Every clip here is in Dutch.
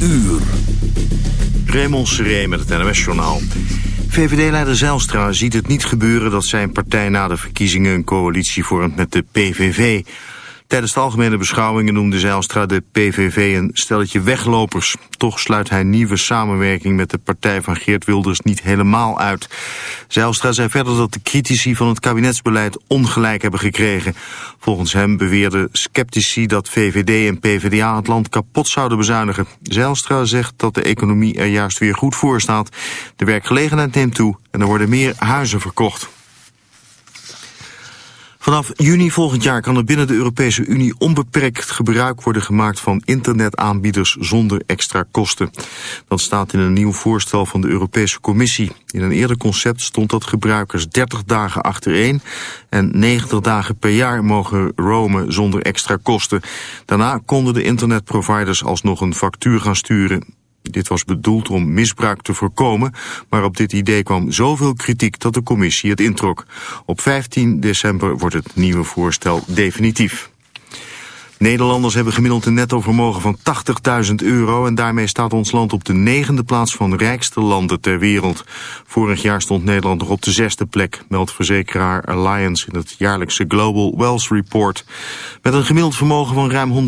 uur. Raymond Seré met het NOS-journaal. VVD-leider Zijlstra ziet het niet gebeuren dat zijn partij na de verkiezingen een coalitie vormt met de PVV. Tijdens de algemene beschouwingen noemde Zijlstra de PVV een stelletje weglopers. Toch sluit hij nieuwe samenwerking met de partij van Geert Wilders niet helemaal uit. Zijlstra zei verder dat de critici van het kabinetsbeleid ongelijk hebben gekregen. Volgens hem beweerden sceptici dat VVD en PvdA het land kapot zouden bezuinigen. Zijlstra zegt dat de economie er juist weer goed voor staat. De werkgelegenheid neemt toe en er worden meer huizen verkocht. Vanaf juni volgend jaar kan er binnen de Europese Unie onbeperkt gebruik worden gemaakt van internetaanbieders zonder extra kosten. Dat staat in een nieuw voorstel van de Europese Commissie. In een eerder concept stond dat gebruikers 30 dagen achtereen en 90 dagen per jaar mogen roamen zonder extra kosten. Daarna konden de internetproviders alsnog een factuur gaan sturen. Dit was bedoeld om misbruik te voorkomen, maar op dit idee kwam zoveel kritiek dat de commissie het introk. Op 15 december wordt het nieuwe voorstel definitief. Nederlanders hebben gemiddeld een netto vermogen van 80.000 euro... en daarmee staat ons land op de negende plaats van rijkste landen ter wereld. Vorig jaar stond Nederland nog op de zesde plek... meldt verzekeraar Alliance in het jaarlijkse Global Wealth Report. Met een gemiddeld vermogen van ruim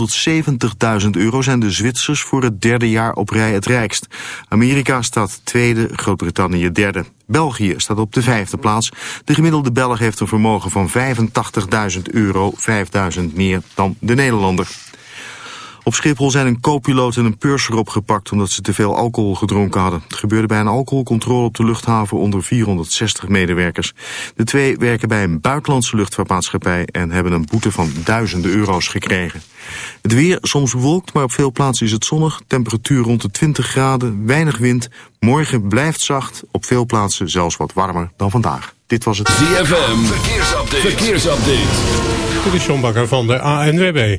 170.000 euro... zijn de Zwitsers voor het derde jaar op rij het rijkst. Amerika staat tweede, Groot-Brittannië derde. België staat op de vijfde plaats. De gemiddelde Belg heeft een vermogen van 85.000 euro, 5.000 meer dan de Nederlander. Op Schiphol zijn een co-piloot en een purser opgepakt omdat ze te veel alcohol gedronken hadden. Het gebeurde bij een alcoholcontrole op de luchthaven onder 460 medewerkers. De twee werken bij een buitenlandse luchtvaartmaatschappij en hebben een boete van duizenden euro's gekregen. Het weer soms bewolkt, maar op veel plaatsen is het zonnig. Temperatuur rond de 20 graden, weinig wind. Morgen blijft zacht, op veel plaatsen zelfs wat warmer dan vandaag. Dit was het ZFM, verkeersupdate. verkeersupdate. Dit is John Bakker van de ANWB.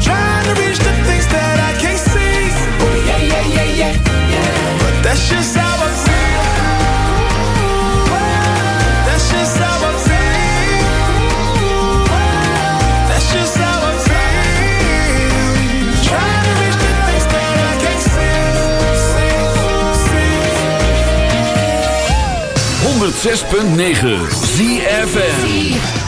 trying to 106.9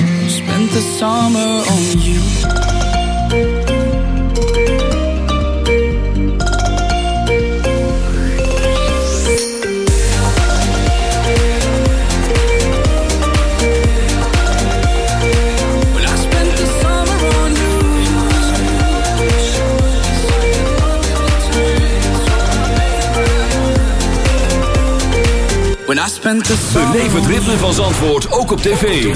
spent the summer on you. When I spent the summer Beleef het ritme van Zandvoort ook op tv.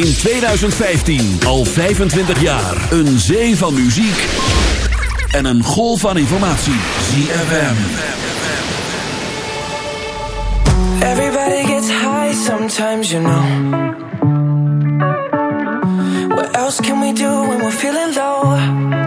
In 2015, al 25 jaar. Een zee van muziek en een golf van informatie. ZFM. Everybody gets high sometimes, you know. What else can we do when we're feeling low?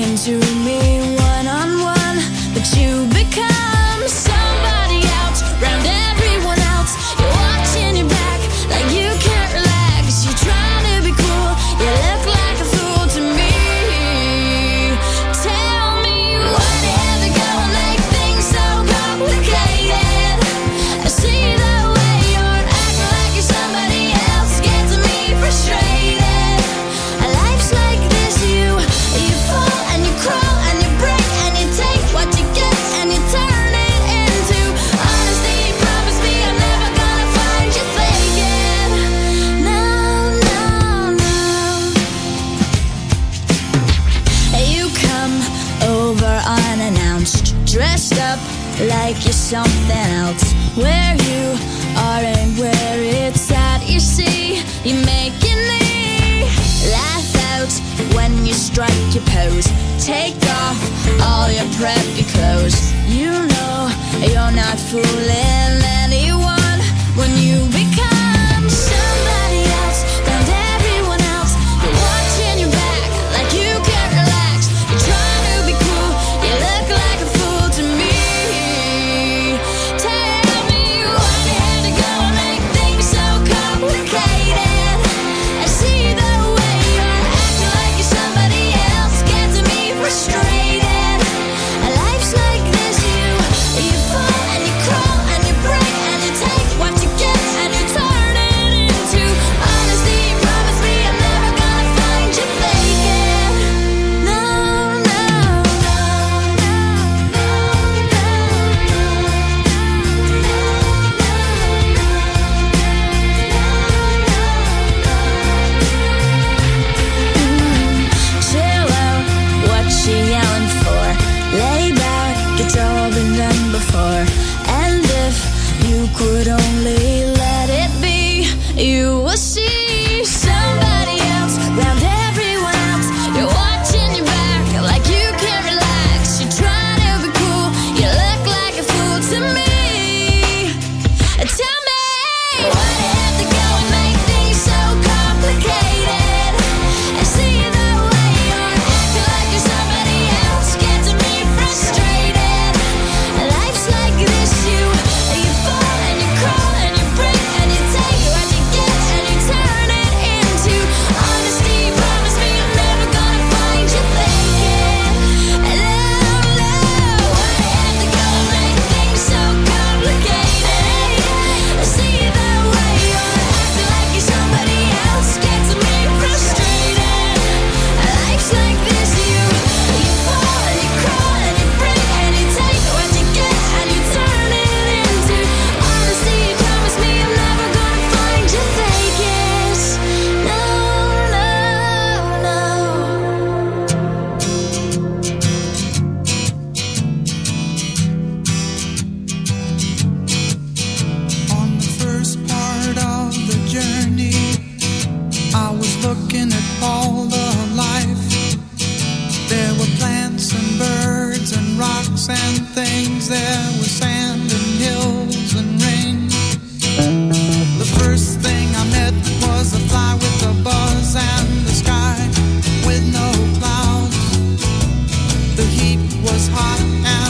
talking to me one on one, but you become so. something else where you are and where it's at. You see, you're making me laugh out when you strike your pose. Take off all your preppy clothes. You know you're not fooling anyone when you was hot and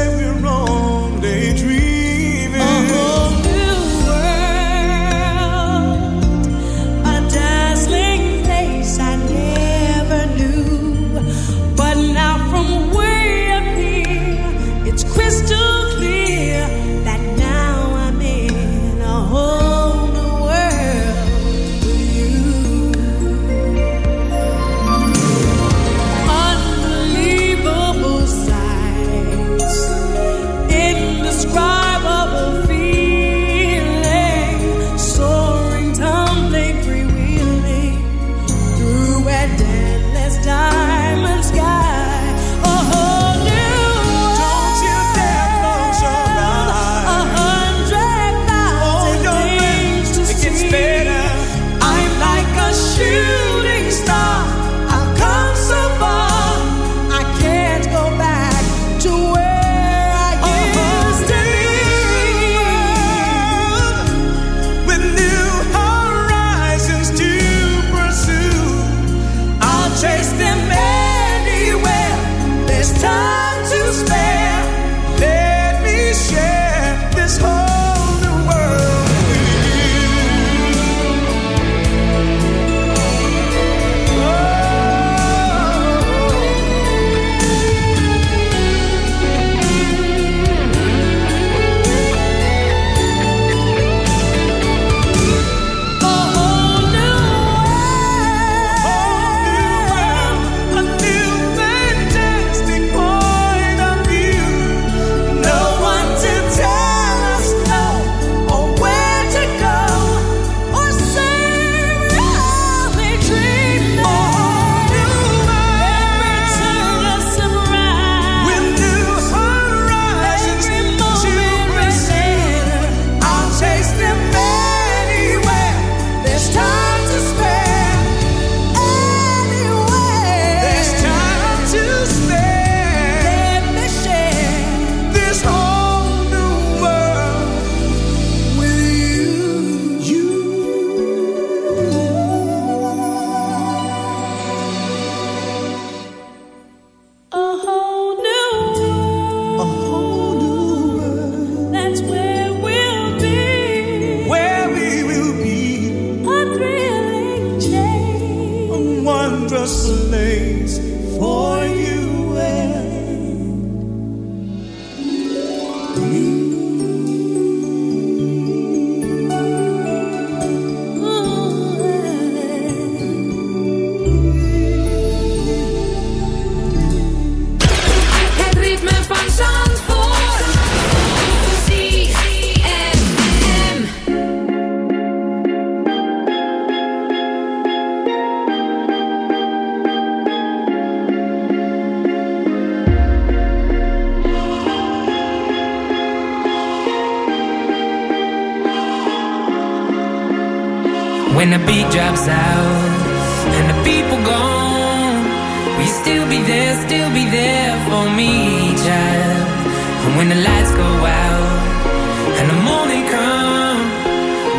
they come.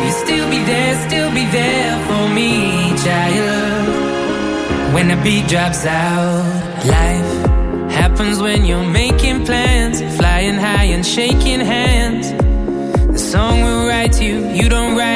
You'll still be there, still be there for me, child. When the beat drops out, life happens when you're making plans, flying high and shaking hands. The song will write you, you don't write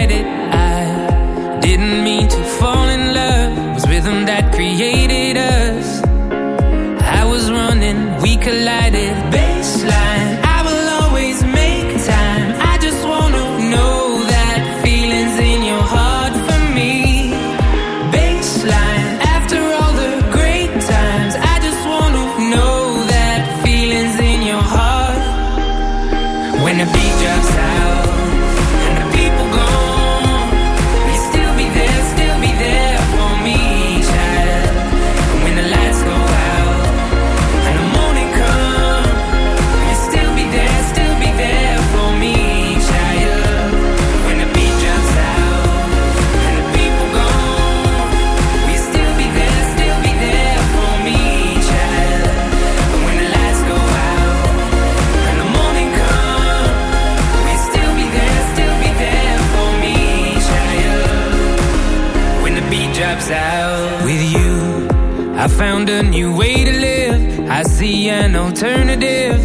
alternative.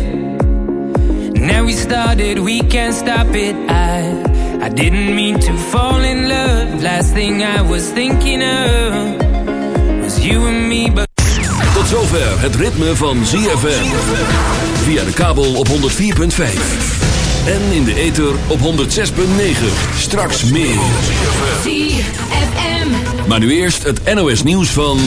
Now we started, we can't stop it. I I didn't mean to fall in love. Last thing I was thinking of was you and me, but. Tot zover het ritme van ZFM. Via de kabel op 104.5. En in de ether op 106.9. Straks meer. ZFM. Maar nu eerst het NOS nieuws van...